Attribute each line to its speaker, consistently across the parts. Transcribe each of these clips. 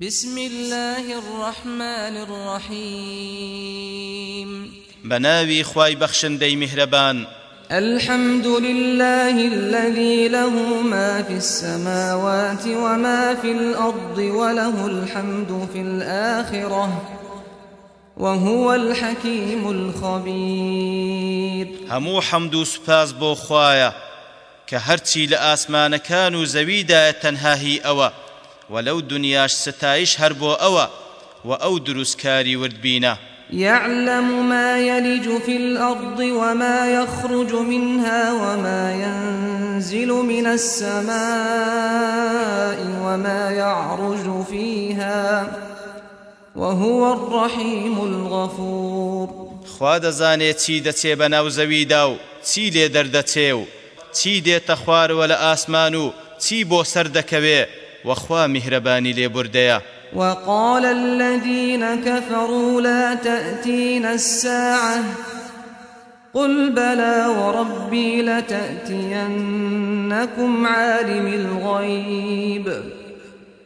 Speaker 1: بسم الله الرحمن الرحيم
Speaker 2: بناوي خواي بخشن دي مهربان
Speaker 1: الحمد لله الذي له ما في السماوات وما في الأرض وله الحمد في الآخرة وهو الحكيم
Speaker 2: الخبير همو حمد سباز بو خوايا كهرتي لآسمان كانوا زويدا تنهاهي أوى ولو دنياش ستايش هربو أوا وأو دروس كاري وردبينا
Speaker 1: يعلم ما يلج في الأرض وما يخرج منها وما ينزل من السماء وما يعرج فيها وهو الرحيم الغفور
Speaker 2: خواد زاني چی دەچێ بە ناو زەویدا و چی لێ دەردەچێ و چی دێتە خوارەوە لە ئاسمان وخوا مهرباني لبرديا
Speaker 1: وقال الذين كفروا لا تأتينا الساعة قل بلى وربي لتأتينكم عالم الغيب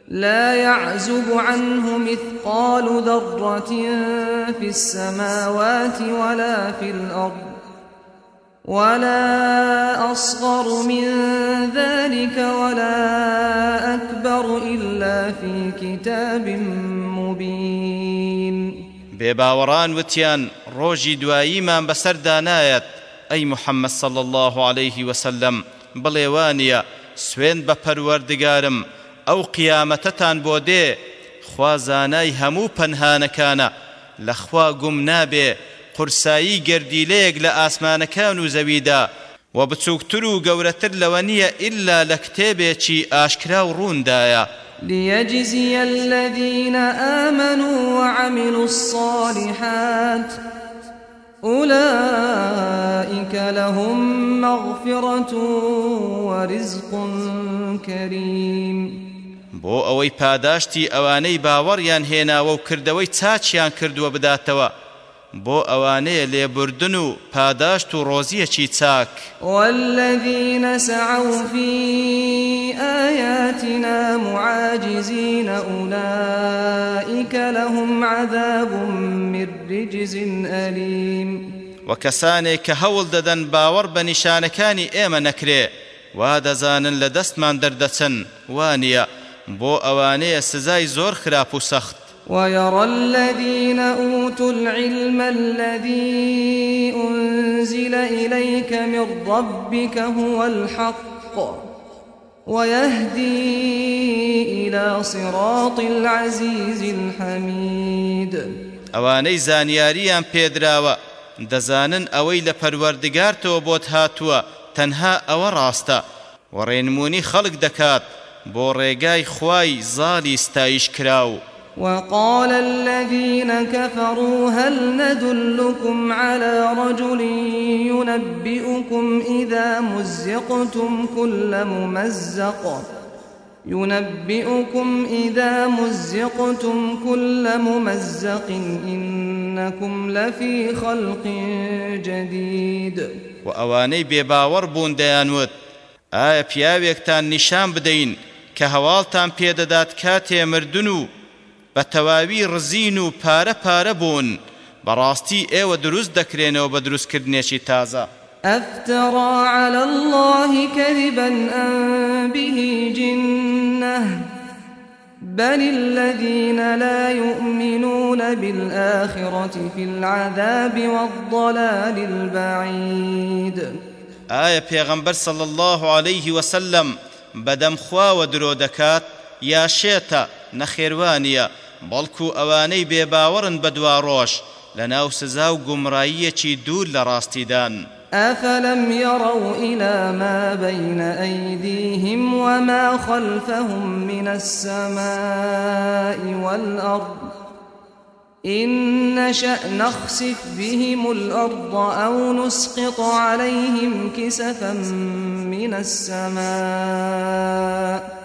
Speaker 1: لا يعزب عنه مثقال ذرة في السماوات ولا في الأرض ولا أصغر من ذلك ولا أكبر يتدبر إلا في كتاب مبين
Speaker 2: بێباوەڕان وتیان ڕۆژی دواییمان بەسەردا نایەت ئەی محەممەد سەڵ الله عليه وسلم بڵێوانە سوێن بە پەروەردگارم ئەو قیامەتەتان بۆ دێ خوازانای هەموو پەنهانەکانە لەخوا گوم نابێ قورسایی گردیلەیەک لە ئاسمانەکان و بچووکتر و گەورەتر لەوە نییە ئللا لە کتێبێکی ئاشکرا و ڕووندایە
Speaker 1: ليجزي الذين آمنوا وعملوا الصالحات أولئك لهم مغفرة ورزق كريم
Speaker 2: بۆ ئەوەی پاداشتی ئەوانەی باوەڕیان هێناوە و کردەوەی چاچیان کردووە بداتەوە بو اوانه لبردنو پاداشت و روزي چي چاک
Speaker 1: والذين سعوا في اياتنا معاجزين اولئك لهم عذاب من رجز اليم
Speaker 2: وكساني كهول ددن باور به نشانکانی ایمه نکره و لدست من دردسن وانيا بو اواني سزاي زور خراپ سخت
Speaker 1: ويرى الذين أوتوا العلم الذي أنزل إليك من ربك هو الحق ويهدي إلى صراط العزيز الحميد
Speaker 2: أواني زانیاریان پێدراوە دزانن أويل پروردگار توبوت هاتوا تنها أو راستا ورينموني خلق دكات دەکات خواي زالي استايش كراو
Speaker 1: وقال الذين كفروا هل ندلكم على رجل ينبئكم إذا مزقتم كل ممزق ينبئكم إذا مزقتم كل ممزق إنكم لفي خلق جديد
Speaker 2: وأواني بباور بون ديانوت آيا پیاوێکتان نیشان بدين كهوالتان بيدادات پێدەدات مردنو بتواوی رزین و پارە پارە بوون بەڕاستی ئێوە دروست دەکرێنەوە بە دروستکردنێکی تازه
Speaker 1: افترا على الله كذبا ان به جنة بل الذين لا يؤمنون بالآخرة في العذاب والضلال البعيد
Speaker 2: آية پیغمبر صلى الله عليه وسلم بدم خوا ودرو دكات يا شيطان نخيروانيا بلكو اواني بباورن بدواروش دوا ڕۆژ لەناو چي دول لراستيدان
Speaker 1: أفلم يروا إلى ما بين أيديهم وما خلفهم من السماء والأرض إن نشأ نخسف بهم الأرض أو نسقط عليهم كسفا من السماء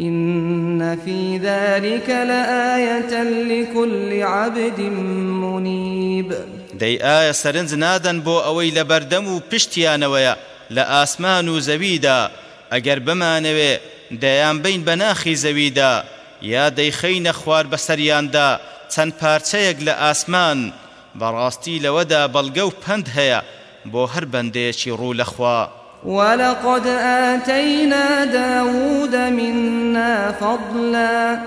Speaker 1: إن في ذلك لآية لكل عبد منيب
Speaker 2: دەی ئایا سەرنج نادەن بۆ ئەوەی لە بەردەم و پشتیانەوەیە لە ئاسمان و زەویدا ئەگەر بمانەوێ دەیان بین بە ناخی زەویدا یا دەیخەینە خوار بەسەریاندا چەند پارچەیەک لە ئاسمان بەڕاستی لەوەدا بەڵگە و پند هەیە بۆ هەر بەندێکی ڕوو لەخوا
Speaker 1: ولقد آتينا داود منا فضلا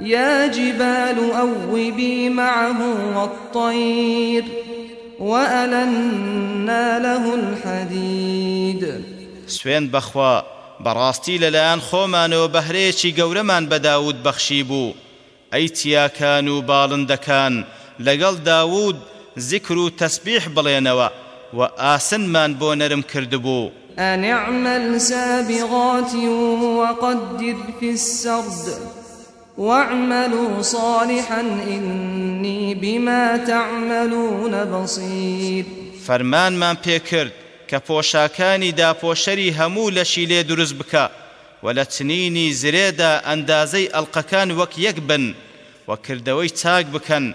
Speaker 1: يا جبال أوبي معه والطير وألنا له الحديد
Speaker 2: سوين بخوا براستي للان خومان وبهريشي قورمان بداود بخشيبو أيتيا كانوا بالندكان لقل داود ذكر تسبيح بلينوا وآسن من بونرم كردبو
Speaker 1: أن اعمل سابغات وقدر في السرد واعملوا صالحا إني بما تعملون بصير
Speaker 2: فرمان من بيكرد كبوشاكاني دا فوشري همو لشي لي دروز بكا ولتنيني زريدا أندازي ألقكان وك يكبن وكردوي تاك بكن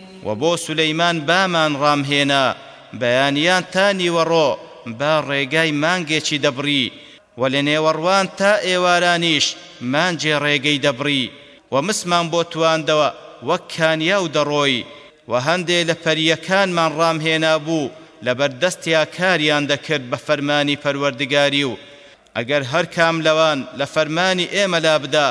Speaker 2: و بۆ سولەیمان بامان ڕامهێنا بەیانیان تا نیوەڕۆ با ڕێگای مانگێکی دەبڕی و لە نێوەڕوان تا ئێوارانیش مانجێ ڕێگەی دەبڕی و مسمان بۆ تواندەوە وەک کانیا و دەڕۆی و هەندێ لە پەریەکانمان ڕامهێنا بوو لە بەردەستیا کاریان دەکرد بە فەرمانی پەروەردگاری و ئەگەر هەر کام لەوان لە فەرمانی ئێمەلا بدا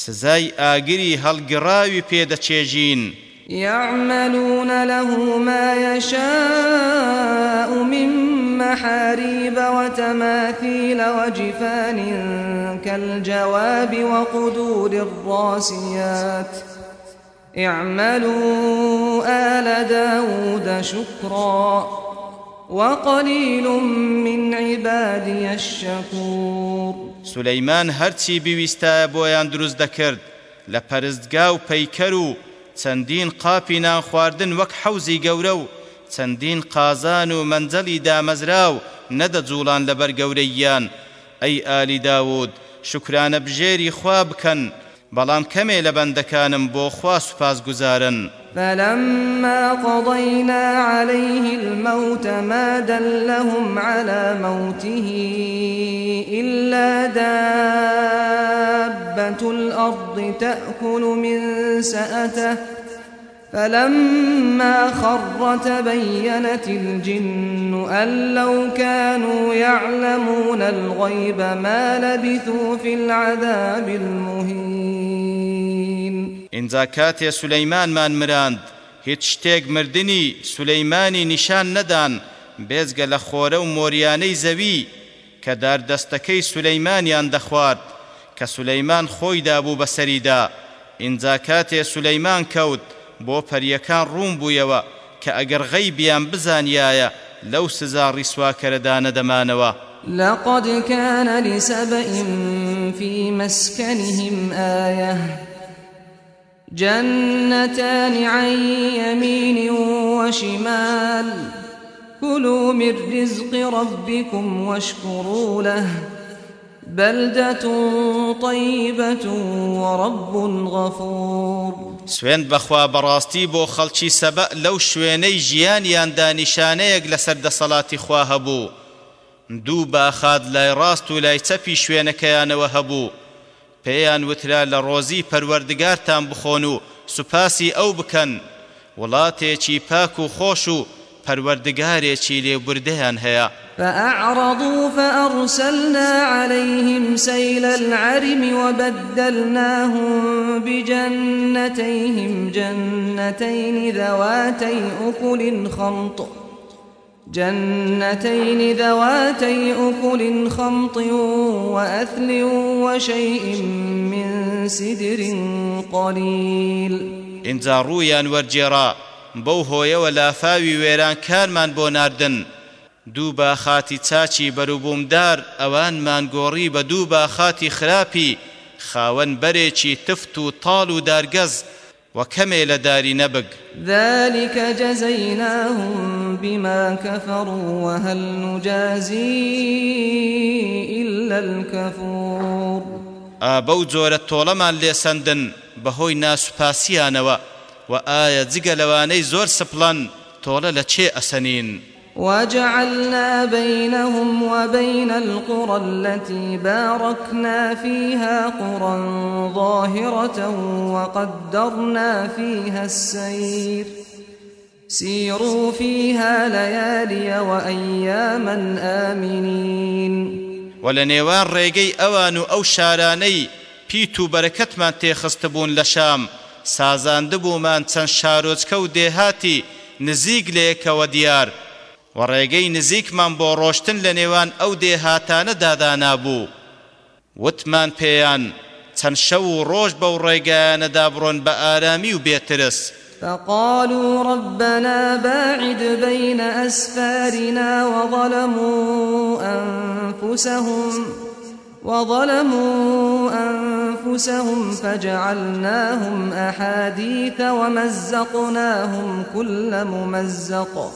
Speaker 2: سزای ئاگری هەڵگراوی پێدەچێژین
Speaker 1: يعملون له ما يشاء من محاريب وتماثيل وجفان كالجواب وقدور الراسيات اعملوا آل داود شكرا وقليل من عبادي الشكور
Speaker 2: سليمان هرتي بيويستا بويان دروز دكرد لپرزدگاو پيكرو چەندین قاپی نانخواردن وەک حەوزی گەورە و چەندین قازان و مەنجەلی دامەزراو نەدە جوڵان لەبەر گەورەیان ئەی ئالی داود شکرانە بژێری خوا بکەن بلام كمي لە بەندەکانم بۆ خوا
Speaker 1: فلما قضينا عليه الموت ما دلهم على موته إلا دابة الأرض تأكل من سأته فلما خر تبينت الجن أن لو كانوا يعلمون الغيب ما لبثوا في العذاب المهين
Speaker 2: زكات يا سليمان من مراند هیچ مردني سليماني نشان ندان نەدان لخوره ومورياني زوي كدار دستكي سليماني کە داردەستەکەی سولەیمانیان دەخوارد کە سولەیمان خۆی سليمان بەسەریدا بو بۆ پەریەکان ڕوون بوویەوە کە ئەگەر غەیبیان بزانیایە لو سزا كردان دمانوا
Speaker 1: لقد كان لسبئ في مسكنهم آية جنتان عن يمين وشمال كلوا من رزق ربكم واشكروا له بەلدەت و طیبەت و وەڕەبون غەفور
Speaker 2: سوێن بەخوا بەڕاستی بۆ خەڵکی سەبە لەو شوێنەی ژیانیاندا نیشانەیەک لەسەر دەسەڵاتی خوا هەبوو دوو باخاد لای ڕاست و لای چەپی شوێنەکەیانەوە هەبوو پێیان وترا لە ڕۆزی پەروەردگارتان بخۆن و سوپاسی ئەو بکەن وڵاتێکی پاک و خۆش و پەروەردگارێکی لێبوردەیان هيا
Speaker 1: فأعرضوا فأرسلنا عليهم سيل العرم وبدلناهم بجنتيهم جنتين ذواتي أكل خمط جنتين ذواتي أكل خمط وأثل وشيء من سدر قليل
Speaker 2: إنزارويا ورجراء بەو هۆیەوە لافاوی وێرانکارمان بۆ ناردن دوو باخاتی چاچی بەروبوومدار ئەوانمان گۆڕی بە دوو باخاتی خراپی خاوەن بەرێکی تفت و تاڵ و دارگەز و كمي لداري نبق
Speaker 1: ذلك جزيناهم بما كفروا وهل نجازي إلا الكفور
Speaker 2: آبو زورة طولمان لسندن بهوي ناس باسيانوا وآية زقلواني زور سبلان طول لشيء سنين
Speaker 1: وجعلنا بينهم وبين القرى التي باركنا فيها قرى ظاهرة وقدرنا فيها السير سيروا فيها ليالي وأياما آمنين
Speaker 2: ولنيوان ريقي أوان أو شاراني بيتو بركتما تيخستبون لشام سازانده بومان چەند شارۆچکە و دێهاتی نزیک لێکەوە دیار و ڕێگەی نزیکمان بۆ ڕۆشتن لە نێوان ئەو دێهاتانە دادانا بوو وتمان پێیان چەند شەو و ڕۆژ بەو ڕێگەیانە دابڕۆن بە ئارامی و بێترس
Speaker 1: فقالوا ربنا باعد بين أسفارنا وظلموا أنفسهم وظلموا أنفسهم أنفسهم فجعلناهم أحاديث ومزقناهم كل ممزق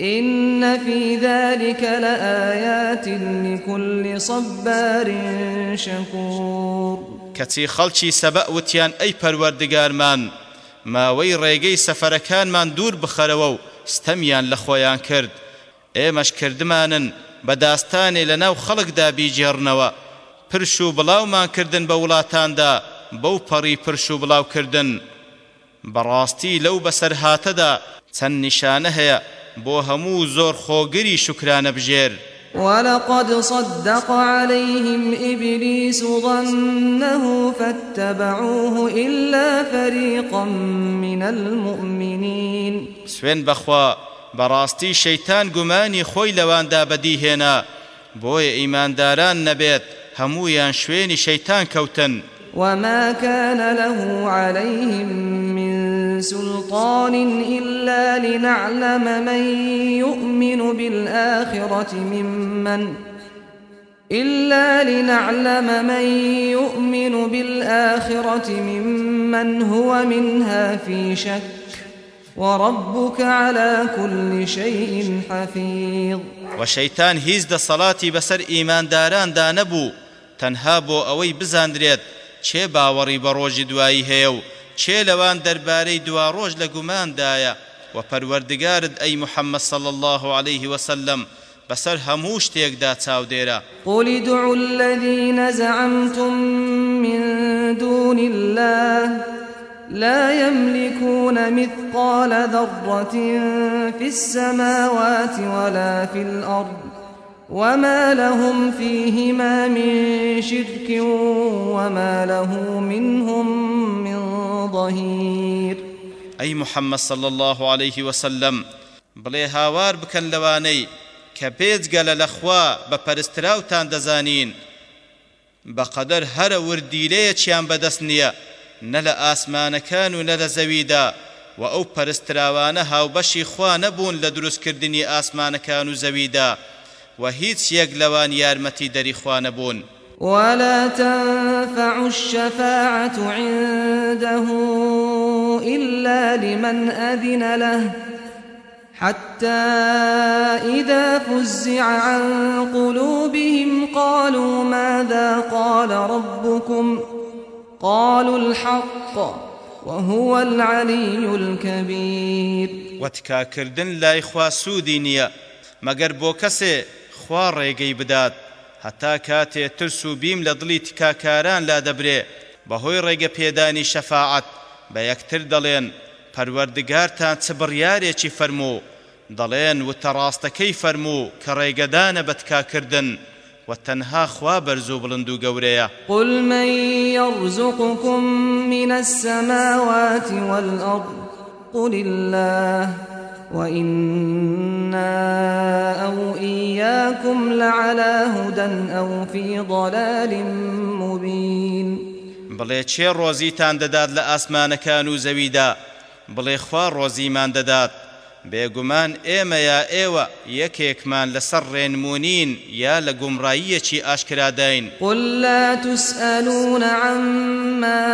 Speaker 1: إن في ذلك لآيات لكل صبار شكور
Speaker 2: کەچی خەڵکی سەبە وتیان ئەی پەروەردگارمان ماوەی ڕێگەی سەفەرەکانمان سَفَرَكَانْ بخەرەوە بخروو ستەمیان لە كرد کرد ئێمەش كردمانن بە لناو خلق دا بیجێڕنەوە پرش و بڵاومان کردن بە وڵاتاندا بەو پەڕی پرش و بڵاوکردن بەڕاستی لەو بەسەرهاتەدا چەند نیشانە هەیە بۆ هەموو زۆر خۆگری شکرانە بژێر
Speaker 1: ولقد صدق عليهم إبليس ظنه فاتبعوه إلا فريقا من المؤمنين
Speaker 2: سوين بخوا براستي شيطان قماني خوي لوان دا بديهنا بوي إيمان داران نبيت هەمویان شويني شيطان كوتن
Speaker 1: وما كان له عليهم من سلطان إلا لنعلم من يؤمن بالآخرة ممن إلا لنعلم من يؤمن بالآخرة ممن هو منها في شك وربك على كل شيء حفيظ
Speaker 2: وشيطان هيزد صلاتي بسر إيمان داران دانبو تنها بو اوي بزانرێت چه باوەڕی بروج دواي دوایی هەیە و چێ لەوان دوا روج لگمان گوماندایە و پروردگارد ئەی محمد صل الله عليه وسلم بەسەر دا شتێکدا چاودێرە
Speaker 1: قولی دعو الذين زعمتم من دون الله لا يملكون مثقال ذرة في السماوات ولا في الأرض وما لهم فيهما من شرك وما له منهم من ظهير
Speaker 2: أي محمد صلى الله عليه وسلم بليها هاوار بکەن كبيت قال الأخوة لە تاندزانين بقدر هر دەزانین بەقەدەر هەرە وردیلەیە چیان بەدەست نییە نە لە ئاسمانەکان و نە لە زەویدا و ئەو پەرستراوانە وهيت يقلوان يارمتي دريخوان خوانبون
Speaker 1: ولا تنفع الشفاعة عنده إلا لمن أذن له حتى إذا فزع عن قلوبهم قالوا ماذا قال ربكم قالوا الحق وهو العلي الكبير
Speaker 2: وتكاكردن لا إخوة سودينية نيا مگر بو خوا ڕێگەی بدات هەتا کاتێ ترس و بیم لە دڵی تکاکاران لا دەبرێ بەهۆی ڕێگە پێدانی شەفاعەت بە یەکتر دەڵێن پەروەردگارتان چ بڕیارێکی فەرموو دەڵێن وتە ڕاستەکەی فەرموو کە ڕێگەدانە بە تکاکردن وتنها خوا برزو بلندو قوريا
Speaker 1: قل من يرزقكم من السماوات والأرض قل الله وإنا أو إياكم لعلى هدى أو في ضلال مبين
Speaker 2: بڵێ چێ ڕۆزیتان دەدات لە ئاسمانەکان و زەویدا بڵێ خوا ڕۆزیمان دەدات بێگومان ئێمەیە ئێوە یەکێکمان لەسەر ڕێنمونین یا لە گومڕاییەکی ئاشکرادین
Speaker 1: قل لا تسألون عما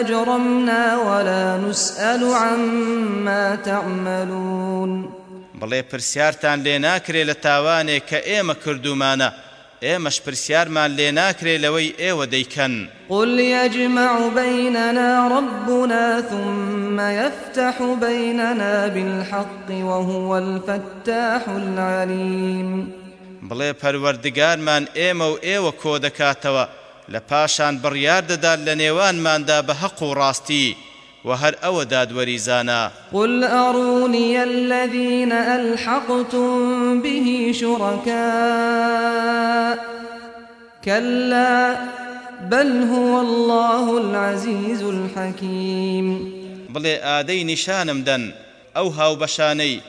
Speaker 1: أجرمنا ولا نسأل عما تعملون
Speaker 2: بڵێ پرسیارتان لێ ناکرێ لە تاوانێک کە ئێمە کردومانە ئێمەش پرسیارمان لێ ناکرێ لەوەی ئێوە دەیکەن
Speaker 1: قل يجمع بيننا ربنا ثم يفتح بيننا بالحق وهو الفتاح العليم
Speaker 2: بڵێ پەروەردگارمان ئێمە و ئێوە کۆ دەکاتەوە لە پاشان بڕیار دەدات لە نێوانماندا بە هەق و ڕاستی وهر او داد وريزانا
Speaker 1: قل اروني الذين الحقتم به شركاء كلا بل هو الله العزيز الحكيم بڵێ ئادەی
Speaker 2: نیشانم دەن ئەو هاوبەشانەی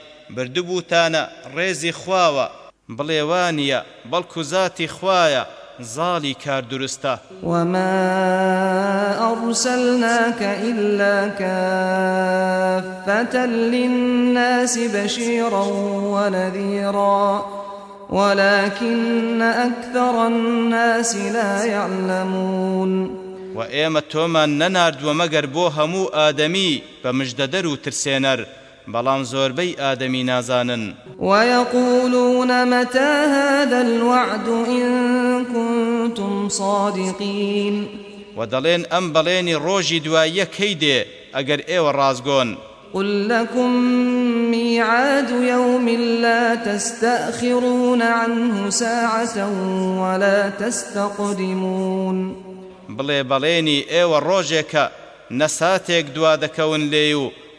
Speaker 2: ريزي خواوا بل وانيا بل كزاتي خوايا زالي كار درستا
Speaker 1: وما أرسلناك إلا كافة للناس بشيرا ونذيرا ولكن أكثر الناس لا يعلمون
Speaker 2: وإيمة تومان ننارد ومقربوها مو آدمي بمجددر ترسينر زور بي آدمي نازانن
Speaker 1: ويقولون متى هذا الوعد إن كنتم صادقين
Speaker 2: ودلين أم بلين روجي دوايا كيدي أجر إيو الرازقون
Speaker 1: قل لكم ميعاد يوم لا تستأخرون عنه ساعة ولا تستقدمون
Speaker 2: بلي بليني إيوة روجيك نساتك دوا دكون ليو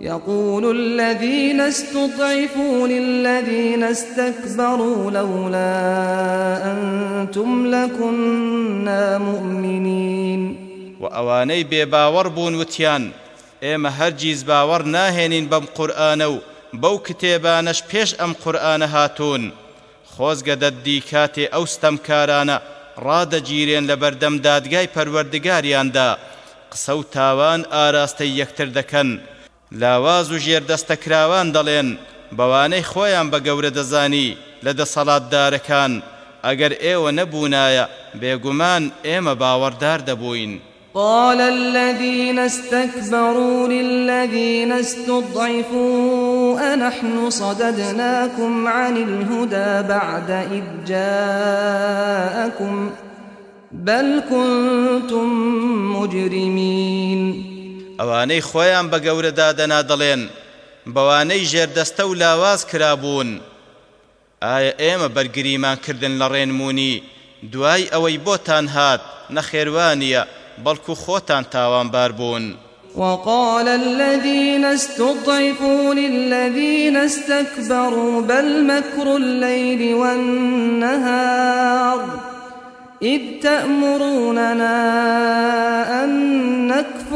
Speaker 1: يقول الذين استضعفوا للذين استكبروا لولا أنتم لكنا مؤمنين
Speaker 2: وأواني بباور بون وتيان إما هرجيز باور ناهێنین بم قرآنو بو كتابانش کتێبانەش ام قرآن هاتون خوز خۆزگە دەدی او استمكارانا راد جيرين لبردم دادگاي پروردگاريان دا قصو تاوان ئاراستەی يكتردكن لاواز و ژێردەستەکراوان دەڵێن بەوانەی خۆیان بە گەورە دەزانی لە دەسەڵاتدارەکان ئەگەر ئێوە نەبوونایە بێگومان ایم باوردار دبوین
Speaker 1: قال الذين استكبروا للذين استضعفوا أنحن صددناكم عن الهدى بعد إذ جاءكم بل كنتم مجرمين
Speaker 2: ئەوانەی خۆیان بە گەورەدا دەنا دەڵێن بەوانەی ژێردەستە و لاواز کرابوون ئایا ما کردن لرین مونی دوای ئەوەی بوتان هات نەخێوانیە بەڵکو خۆتان تاوانبار بوون.
Speaker 1: وقال الذين استضعفوا للذين استكبروا بل مكر الليل والنهار إذ تأمروننا أن نكفر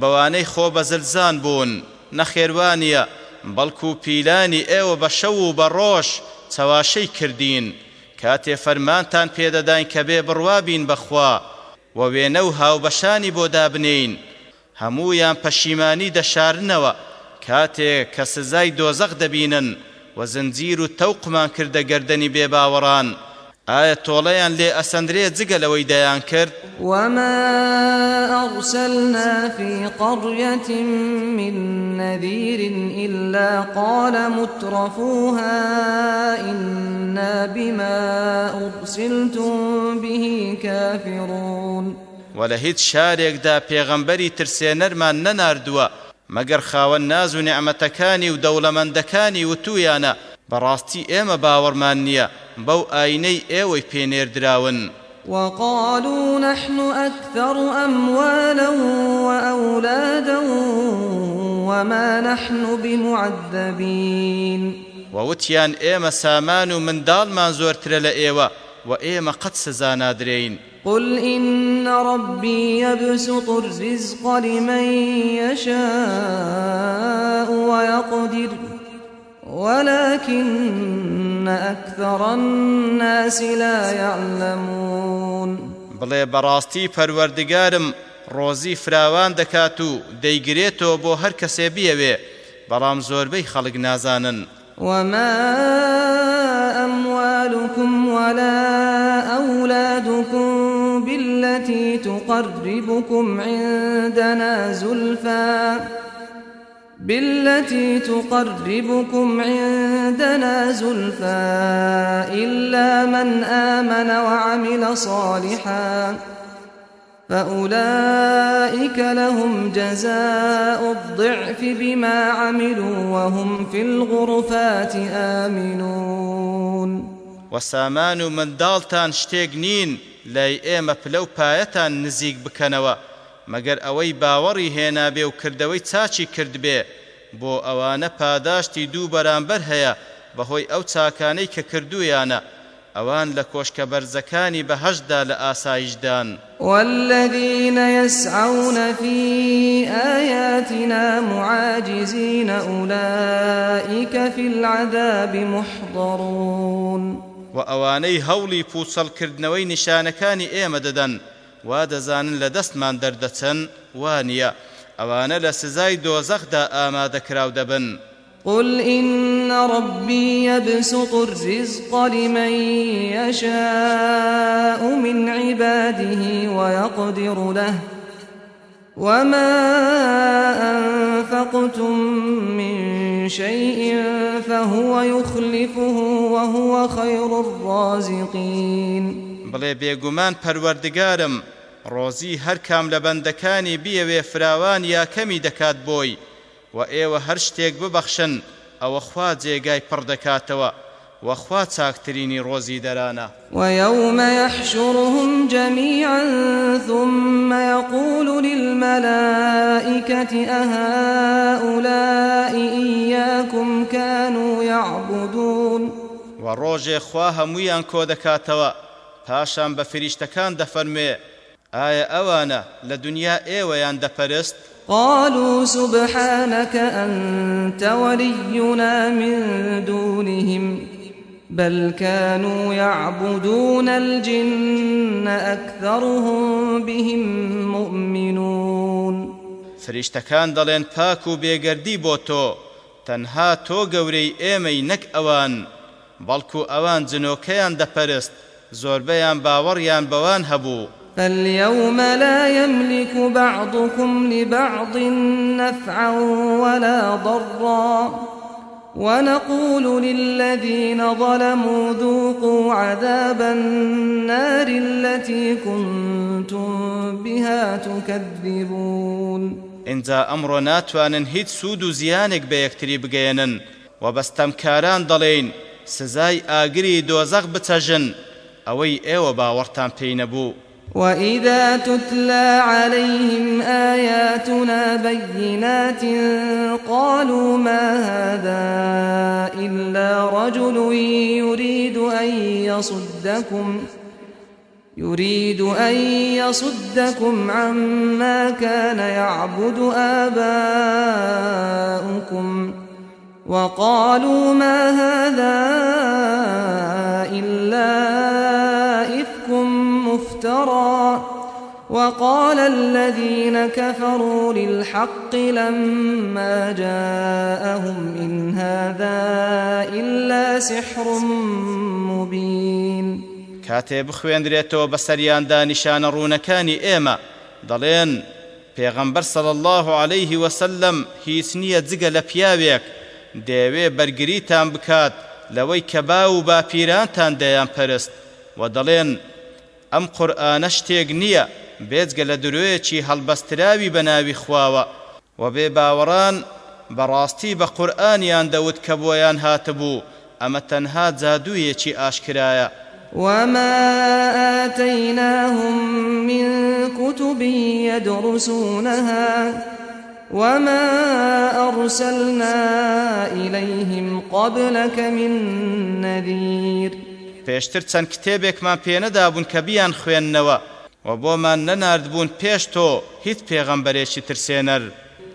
Speaker 2: بەوانەی خۆ بەزلزان بوون نەخێوانە بەڵکو پیلانی ئێوە بە شەو و بە ڕۆژ چەواشەی کردین کاتێ فەرمانتان پێدەداین کە بێ بڕوابین بەخوا و وێنە و هاوبەشانی بۆ دابنین هەمویان پەشیمانی دەشارنەوە کاتێک کە سزای دۆزەق دەبینن و زنجیر و تەوقمان کردە گەردەنی بێباوەڕان آية تۆڵەیان لي ئەسەندرێ جگە لەوەی كرد
Speaker 1: وما أرسلنا في قرية من نذير إلا قال مترفوها إنا بما أرسلتم به كافرون
Speaker 2: ولا شارك دا پێغەمبەری ترسێنەرمان نەناردووە ننار دوا مگر خاوان نعمەتەکانی نعمتكاني ودولمندكاني وتويانا بەڕاستی ئێمە باوەڕمان نییە بەو ئاینەی بينير دراون
Speaker 1: وقالوا نحن أكثر أموالا وأولادا وما نحن بمعذبين
Speaker 2: ووتيان إيما سامان من دال ما زورت ايوا وإيما قد سزانا درين
Speaker 1: قل إن ربي يبسط الرزق لمن يشاء ويقدر ولكن أكثر الناس لا يعلمون
Speaker 2: بلي براستي پروردگارم روزي فراوان دكاتو ديگريتو بو هر کسي بيوي برام زور بي خلق نازانن
Speaker 1: وما أموالكم ولا أولادكم بالتي تقربكم عندنا زلفاً بالتي تقربكم عندنا زلفى إلا من آمن وعمل صالحا فأولئك لهم جزاء الضعف بما عملوا وهم في الغرفات آمنون
Speaker 2: وسامان من دالتان شتيقنين لا ئێمە پلە بايتان نزيق نزیک مەگەر ئەوەی باوەڕی هێنا بێ و کردەوەی چاچی کرد بێ بۆ ئەوانە پاداشتی دوو بەرامبەر هەیە بەهۆی ئەو چاکانەی کە کردویانە ئەوان لە کۆشکە بەرزەکانی بەهەشدا لە ئاسایشدان
Speaker 1: والذین یسعون فی آیاتنا معاجزین اولئک فی العذاب محضرون
Speaker 2: و ئەوانەی هەوڵی پوچەڵکردنەوەی نیشانەکانی ئێمە دەدەن وا لدست من دردتن وانيا اوان لسزاي دوزخ دا آما دكراو دبن
Speaker 1: قل إن ربي يبسط الرزق لمن يشاء من عباده ويقدر له وما أنفقتم من شيء فهو يخلفه وهو خير الرازقين
Speaker 2: بلي بيقومان پروردگارم ڕۆزی هەر کام لە بەندەکانی بیەوێ فراوان یا کەمی دەکات بۆی و ئێوە هەر شتێک ببەخشن ئەوە خوا جێگای پڕ دەکاتەوە وخوا چاکترینی ڕۆزی دەرانە
Speaker 1: ويوم يحشرهم جميعا ثم يقول للملائكة أهؤلاء إياكم كانوا يعبدون
Speaker 2: وروجي خواها ميان كودكاتوا پاشان بە فریشتەکان دەفەرمێ ئایا ئەوانە لە دنیا ئێوەیان
Speaker 1: دەپەرست قالوا سبحانك أنت ولينا من دونهم بل كانوا يعبدون الجن أكثرهم بهم مؤمنون
Speaker 2: فرشتەکان دەڵێن پاک و بێگەردی بۆ تۆ تەنها تۆ گەورەی ئێمەی نەک ئەوان بەڵکو ئەوان جنۆکەیان دەپەرست زۆربەیان باوەڕیان بەوان هەبوو
Speaker 1: فاليوم لا يملك بعضكم لبعض نفعا ولا ضرا ونقول للذين ظلموا ذوقوا عذاب النار التي كنتم بها تكذبون
Speaker 2: انجا امر ناتوانن هيت سود زيانك بيكتري بە یەکتری بگەێنن و بەستەمکاران دەڵێن سزای ئاگری دۆزەق بچەژن ئەوەی ئێوە
Speaker 1: إيوة باوەڕتان وَإِذَا تُتْلَى عَلَيْهِمْ آيَاتُنَا بَيِّنَاتٍ قَالُوا مَا هَذَا إِلَّا رَجُلٌ يُرِيدُ أَن يَصُدَّكُمْ يريد أن يصدكم عما كان يعبد آباؤكم وقالوا ما هذا إلا إثم ترى وقال الذين كفروا للحق لما جاءهم إن هذا إلا سحر مبين
Speaker 2: كاتب ريتو بسريان دانشان رونكاني إيما دلين پیغمبر صلى الله عليه وسلم هي سنية جگە لە پیاوێک دەیەوێ بەرگریتان بکات لەوەی با پيرانتان ديان پرست ودلين ام قورآانە شتێک نییە بێجگە لە درۆیەکی هەڵبەستراوی بەناوی خواوە و باوران باوەڕان بەڕاستی بە قورآانیان دەوت کە هاتبو هاتبوو تنها تەنها جادوویەکی ئاشکرایە
Speaker 1: وما آتيناهم من كتب يدرسونها وما أرسلنا إليهم قبلك من نذير
Speaker 2: پێشتر چەند کتێبێکمان پێنەدابوون کە بیان خوێندنەوە و من بۆمان نەناردبوون پێش تۆ هیچ پێغەمبەرێکی ترسێنەر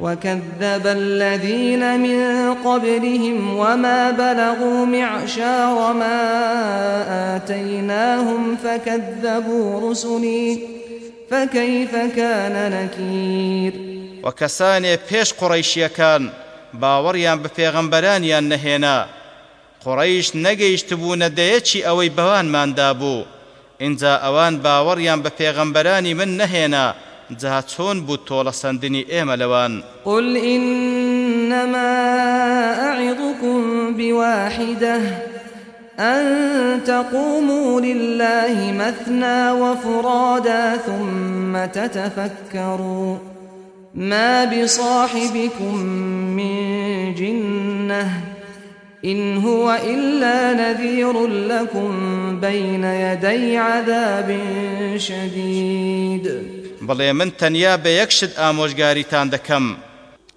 Speaker 1: وكذب الذين من قبلهم وما بلغوا معشار ما آتيناهم فكذبوا رسلي فكيف كان نكير
Speaker 2: وكساني پیش قريشيكان باوريان بپیغمبرانيان نهينا قڕیش نەگەیشت بوونە دەیەکی ئەوەی بەوانماندا بوو اینجا ئەوان باوەڕیان بە غمبراني من نهينا ذا چۆن بوو تۆڵە سندنی ئێمە
Speaker 1: قل إنما أعظكم بواحدة أن تقوموا لله مثنى وفرادا ثم تتفكروا ما بصاحبكم من جنه إن هو إلا نذير لكم بين يدي عذاب شديد
Speaker 2: بڵێ من تنيا بيكشد یەکشت ئامۆژگاریتان دەکەم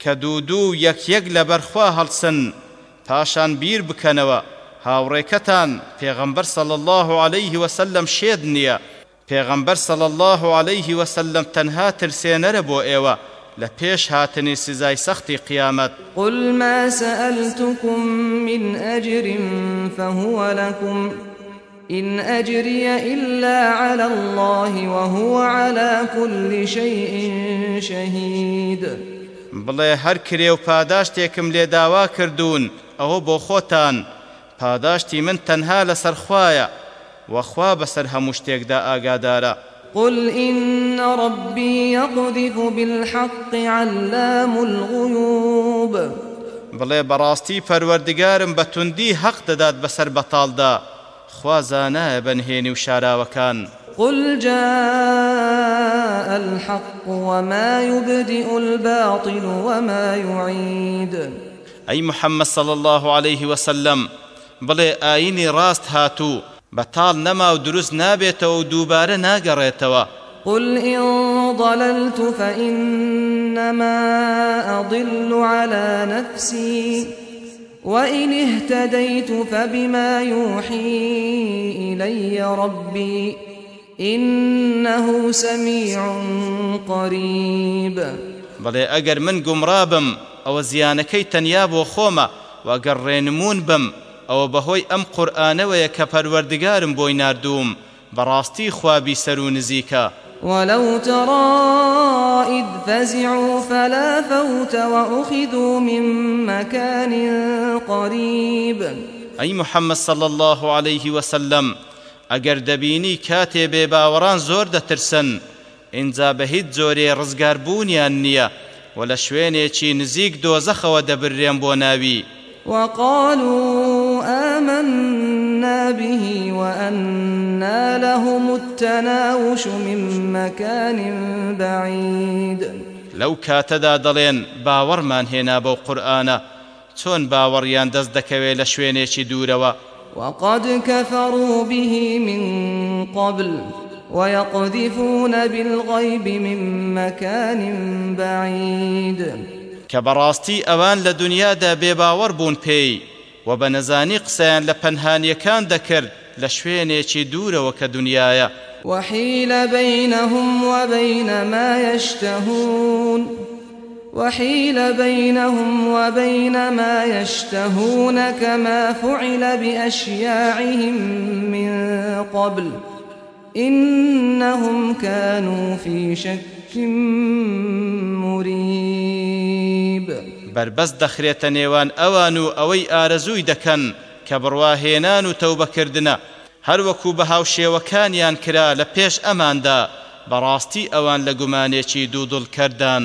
Speaker 2: کە يك دوو یەکیەک لە بەرخوا هەڵسن پاشان بیر بکەنەوە هاوڕێکەتان پێغەمبەر الله عليه وسلم شيدنيا پیغمبر صلى الله عليه وسلم تنها ترسينر بو ايوه لپیش هاتنی سزای سختی قیامت
Speaker 1: قل ما سألتكم من أجر فهو لكم إن أجري إلا على الله وهو على كل شيء شهيد
Speaker 2: بڵێ هر کرێ و پاداشتێکم لێ داوا کردوون ئەوە بۆ خۆتان پاداشتی من تەنها لەسەرخوایە وەخوا بەسەر هەموو دا ئاگادارە
Speaker 1: قل إن ربي يقذف بالحق علام الغيوب
Speaker 2: بلي براستي پەروەردگارم بتندي حق داد بسر بطال دا خوازانا بنهيني وشارا وكان
Speaker 1: قل جاء الحق وما يبدئ الباطل وما يعيد
Speaker 2: أي محمد صلى الله عليه وسلم بلي آيني راست هاتو بطال نما و دروست نابێتەوە و دووبارە ناگەڕێتەوە
Speaker 1: قل إن ضللت فإنما أضل على نفسي وإن اهتديت فبما يوحي إلي ربي إنه سميع قريب
Speaker 2: بلي أجر من قمرابم أو زيانكي تنياب وخومة وأجر رينمون بم ئەوە بەهۆی ئەم قورآانەوەیە کە پەروەردگارم بۆی نردوم بەڕاستی خوابی سەر و نزیکە
Speaker 1: ولو ترى إذ فزعوا فلا فوت وأخذوا من مكان قريب
Speaker 2: أي محمد صلى الله عليه وسلم ئەگەر دەبینی کاتێ بێباوەڕان زۆر دەترسن ئینجا بە هیچ جۆرێ ڕزگاربوونیان نییە و لە شوێنێکی نزیک دۆزەخەوە دەبرێن بۆ ناوی
Speaker 1: وقالوا آمنا به وأنا لهم التناوش من مكان بعيد
Speaker 2: لو كاتدا دلين من هنا بو قرآن تون باور ياندز دكوي چي دوروا
Speaker 1: وقد كفروا به من قبل ويقذفون بالغيب من مكان بعيد
Speaker 2: كبراستي أوان لدنيا دا بباور بون بي و بە نەزانی قسەیان لە پەنهانیەکان دەکرد لە شوێنێکی دوورەوە کە دنیاە
Speaker 1: بينهم وبين ما يشتهون وحيل بينهم وبين ما يشتهون كما فعل بأشياعهم من قبل إنهم كانوا في شك مريب
Speaker 2: بربەست دەخرێتە نێوان ئەوان و ئەوەی ئارەزووی دەکەن کە بڕواهێنان و تەوبەکردنە هەروەکو بە هاوشێوەکانیان کرا لە پێش ئەماندا بەڕاستی ئەوان لە گومانێکی دوودڵ کردان.